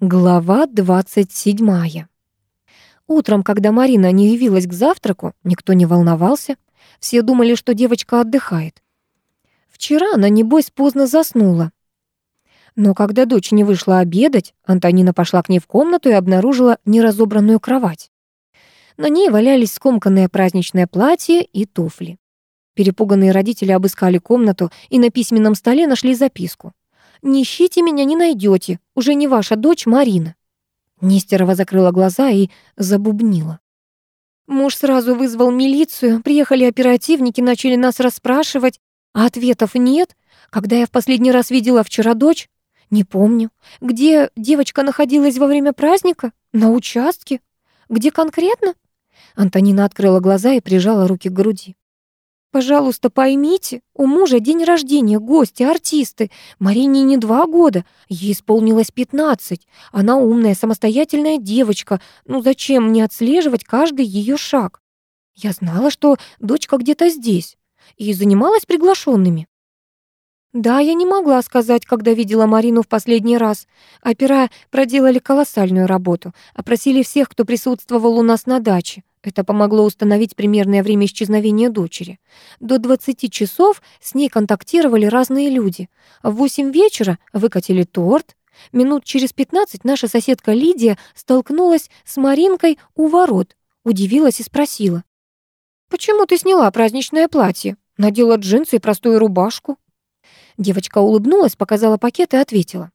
Глава 27. Утром, когда Марина не явилась к завтраку, никто не волновался. Все думали, что девочка отдыхает. Вчера она, небось, поздно заснула. Но когда дочь не вышла обедать, Антонина пошла к ней в комнату и обнаружила неразобранную кровать. На ней валялись скомканное праздничное платье и туфли. Перепуганные родители обыскали комнату и на письменном столе нашли записку. Не ищите меня, не найдете. Уже не ваша дочь Марина». Нестерова закрыла глаза и забубнила. Муж сразу вызвал милицию, приехали оперативники, начали нас расспрашивать, а ответов нет. Когда я в последний раз видела вчера дочь? Не помню. Где девочка находилась во время праздника? На участке? Где конкретно? Антонина открыла глаза и прижала руки к груди. Пожалуйста, поймите, у мужа день рождения, гости, артисты. Марине не два года, ей исполнилось пятнадцать. Она умная, самостоятельная девочка. Ну зачем мне отслеживать каждый ее шаг? Я знала, что дочка где-то здесь и занималась приглашенными. Да, я не могла сказать, когда видела Марину в последний раз. Опера проделали колоссальную работу, опросили всех, кто присутствовал у нас на даче. Это помогло установить примерное время исчезновения дочери. До 20 часов с ней контактировали разные люди. В 8 вечера выкатили торт. Минут через 15 наша соседка Лидия столкнулась с Маринкой у ворот. Удивилась и спросила. «Почему ты сняла праздничное платье? Надела джинсы и простую рубашку?» Девочка улыбнулась, показала пакет и ответила.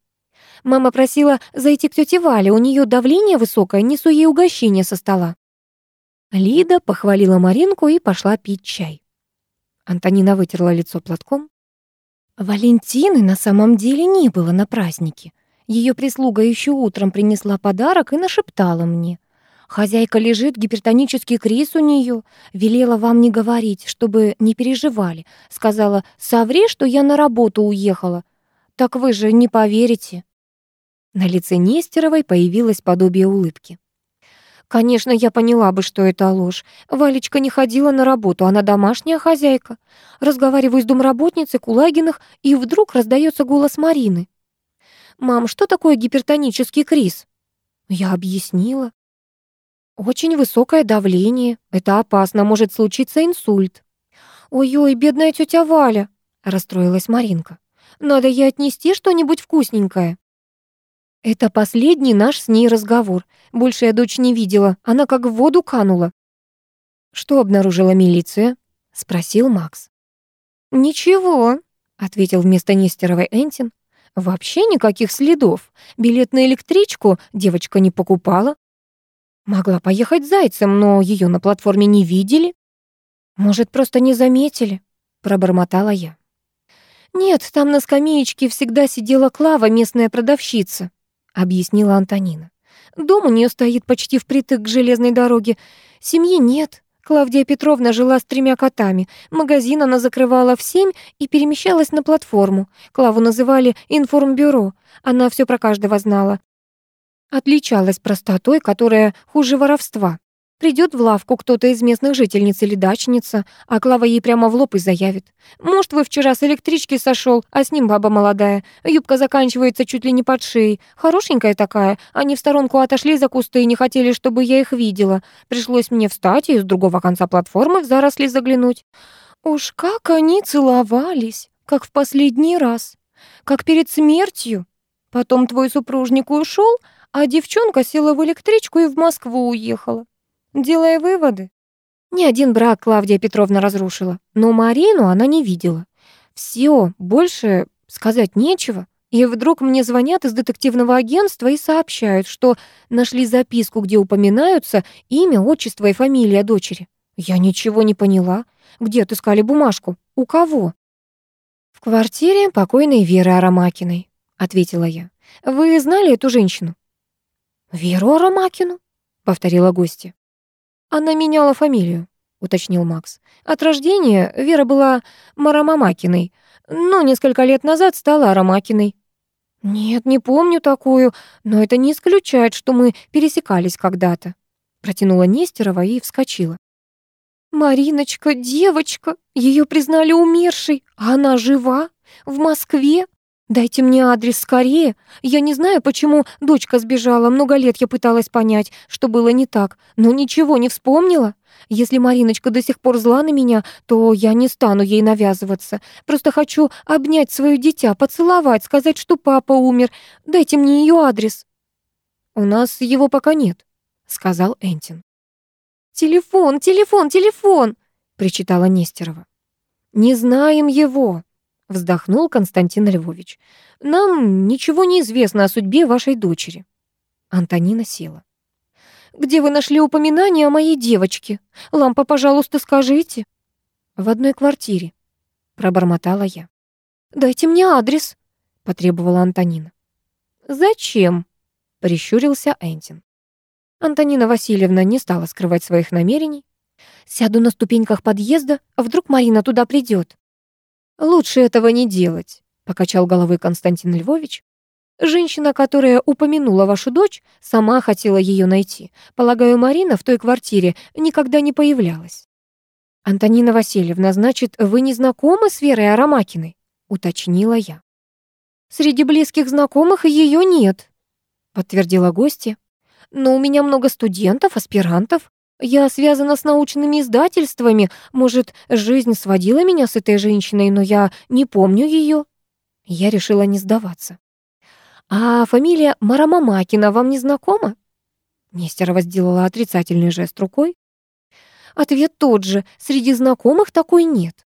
«Мама просила зайти к тете Вале, у нее давление высокое, несу ей угощение со стола». Лида похвалила Маринку и пошла пить чай. Антонина вытерла лицо платком. Валентины на самом деле не было на празднике. Ее прислуга еще утром принесла подарок и нашептала мне. Хозяйка лежит, гипертонический криз у нее. Велела вам не говорить, чтобы не переживали. Сказала, соври, что я на работу уехала. Так вы же не поверите. На лице Нестеровой появилось подобие улыбки. Конечно, я поняла бы, что это ложь. Валечка не ходила на работу, она домашняя хозяйка. Разговариваю с домработницей Кулагиных, и вдруг раздается голос Марины. «Мам, что такое гипертонический криз?» Я объяснила. «Очень высокое давление. Это опасно, может случиться инсульт». «Ой-ой, бедная тетя Валя», — расстроилась Маринка. «Надо ей отнести что-нибудь вкусненькое». Это последний наш с ней разговор. Больше я дочь не видела, она как в воду канула. Что обнаружила милиция? спросил Макс. Ничего, ответил вместо Нестеровой Энтин. Вообще никаких следов. Билет на электричку девочка не покупала. Могла поехать зайцем, но ее на платформе не видели. Может, просто не заметили, пробормотала я. Нет, там на скамеечке всегда сидела Клава, местная продавщица объяснила Антонина. Дом у нее стоит почти впритык к железной дороге. Семьи нет. Клавдия Петровна жила с тремя котами. Магазин она закрывала в семь и перемещалась на платформу. Клаву называли информбюро. Она все про каждого знала. Отличалась простотой, которая хуже воровства. Придет в лавку кто-то из местных жительниц или дачница, а Клава ей прямо в лоб и заявит. «Может, вы вчера с электрички сошел, а с ним баба молодая. Юбка заканчивается чуть ли не под шеей. Хорошенькая такая. Они в сторонку отошли за кусты и не хотели, чтобы я их видела. Пришлось мне встать и с другого конца платформы в заросли заглянуть. Уж как они целовались, как в последний раз, как перед смертью. Потом твой супружник ушел, а девчонка села в электричку и в Москву уехала делая выводы. Ни один брак Клавдия Петровна разрушила, но Марину она не видела. Все, больше сказать нечего. И вдруг мне звонят из детективного агентства и сообщают, что нашли записку, где упоминаются имя, отчество и фамилия дочери. Я ничего не поняла. Где отыскали бумажку? У кого? В квартире покойной Веры Арамакиной, ответила я. Вы знали эту женщину? Веру Арамакину? повторила гостья. «Она меняла фамилию», — уточнил Макс. «От рождения Вера была Марамамакиной, но несколько лет назад стала Арамакиной». «Нет, не помню такую, но это не исключает, что мы пересекались когда-то», — протянула Нестерова и вскочила. «Мариночка, девочка, ее признали умершей, а она жива, в Москве. Дайте мне адрес скорее. Я не знаю, почему дочка сбежала. Много лет я пыталась понять, что было не так, но ничего не вспомнила. Если Мариночка до сих пор зла на меня, то я не стану ей навязываться. Просто хочу обнять свое дитя, поцеловать, сказать, что папа умер. Дайте мне ее адрес». «У нас его пока нет», — сказал Энтин. «Телефон, телефон, телефон!» — причитала Нестерова. «Не знаем его», — вздохнул Константин Львович. «Нам ничего не известно о судьбе вашей дочери». Антонина села. Где вы нашли упоминание о моей девочке? Лампа, пожалуйста, скажите». «В одной квартире», — пробормотала я. «Дайте мне адрес», — потребовала Антонина. «Зачем?» — прищурился Энтин. Антонина Васильевна не стала скрывать своих намерений. «Сяду на ступеньках подъезда, а вдруг Марина туда придет. «Лучше этого не делать», — покачал головой Константин Львович. Женщина, которая упомянула вашу дочь, сама хотела ее найти. Полагаю, Марина в той квартире никогда не появлялась. Антонина Васильевна, значит, вы не знакомы с Верой Арамакиной? уточнила я. Среди близких знакомых ее нет, подтвердила гостья. Но у меня много студентов, аспирантов. Я связана с научными издательствами. Может, жизнь сводила меня с этой женщиной, но я не помню ее. Я решила не сдаваться. «А фамилия Марамамакина вам не знакома?» Нестерова сделала отрицательный жест рукой. Ответ тот же. Среди знакомых такой нет.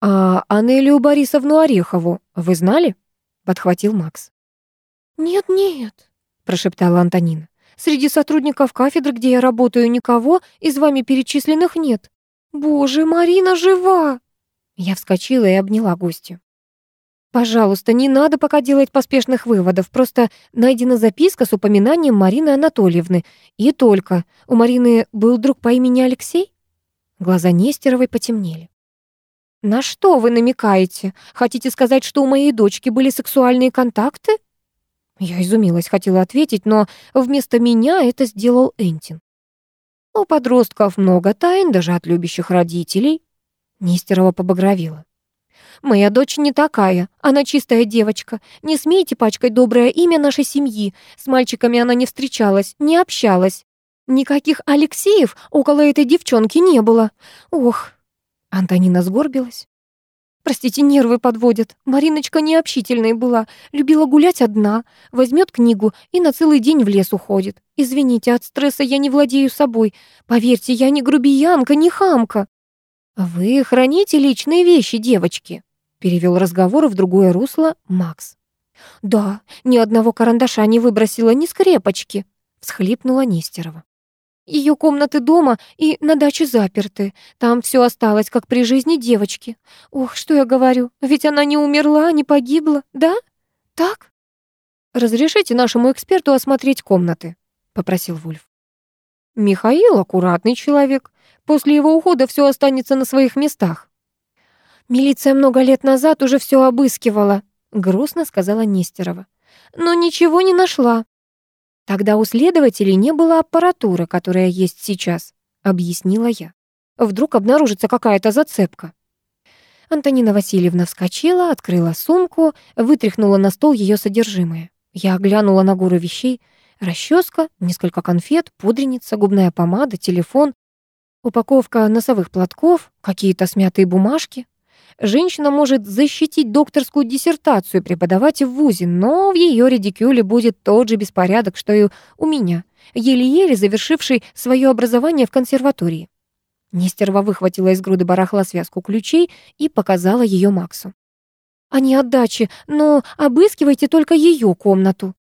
«А Анелию Борисовну Орехову вы знали?» Подхватил Макс. «Нет-нет», прошептала Антонина. «Среди сотрудников кафедры, где я работаю, никого из вами перечисленных нет. Боже, Марина жива!» Я вскочила и обняла гостью. Пожалуйста, не надо пока делать поспешных выводов. Просто найдена записка с упоминанием Марины Анатольевны. И только. У Марины был друг по имени Алексей? Глаза Нестеровой потемнели. «На что вы намекаете? Хотите сказать, что у моей дочки были сексуальные контакты?» Я изумилась, хотела ответить, но вместо меня это сделал Энтин. «У подростков много тайн, даже от любящих родителей». Нестерова побагровила. Моя дочь не такая, она чистая девочка. Не смейте пачкать доброе имя нашей семьи. С мальчиками она не встречалась, не общалась. Никаких Алексеев около этой девчонки не было. Ох, Антонина сгорбилась. Простите, нервы подводят. Мариночка необщительной была, любила гулять одна, возьмет книгу и на целый день в лес уходит. Извините, от стресса я не владею собой. Поверьте, я не грубиянка, не хамка. Вы храните личные вещи, девочки, перевел разговор в другое русло Макс. «Да, ни одного карандаша не выбросила, ни скрепочки», — всхлипнула Нестерова. Ее комнаты дома и на даче заперты. Там все осталось, как при жизни девочки. Ох, что я говорю, ведь она не умерла, не погибла, да? Так? Разрешите нашему эксперту осмотреть комнаты, попросил Вульф. Михаил аккуратный человек. После его ухода все останется на своих местах. «Милиция много лет назад уже все обыскивала», — грустно сказала Нестерова. «Но ничего не нашла». «Тогда у следователей не было аппаратуры, которая есть сейчас», — объяснила я. «Вдруг обнаружится какая-то зацепка». Антонина Васильевна вскочила, открыла сумку, вытряхнула на стол ее содержимое. Я оглянула на гору вещей. Расческа, несколько конфет, пудреница, губная помада, телефон, упаковка носовых платков, какие-то смятые бумажки. Женщина может защитить докторскую диссертацию, преподавать в ВУЗе, но в ее редикюле будет тот же беспорядок, что и у меня, еле-еле завершивший свое образование в консерватории. Нестерва выхватила из груды барахла связку ключей и показала ее Максу. «Они отдачи, но обыскивайте только ее комнату»,